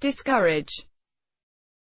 discourage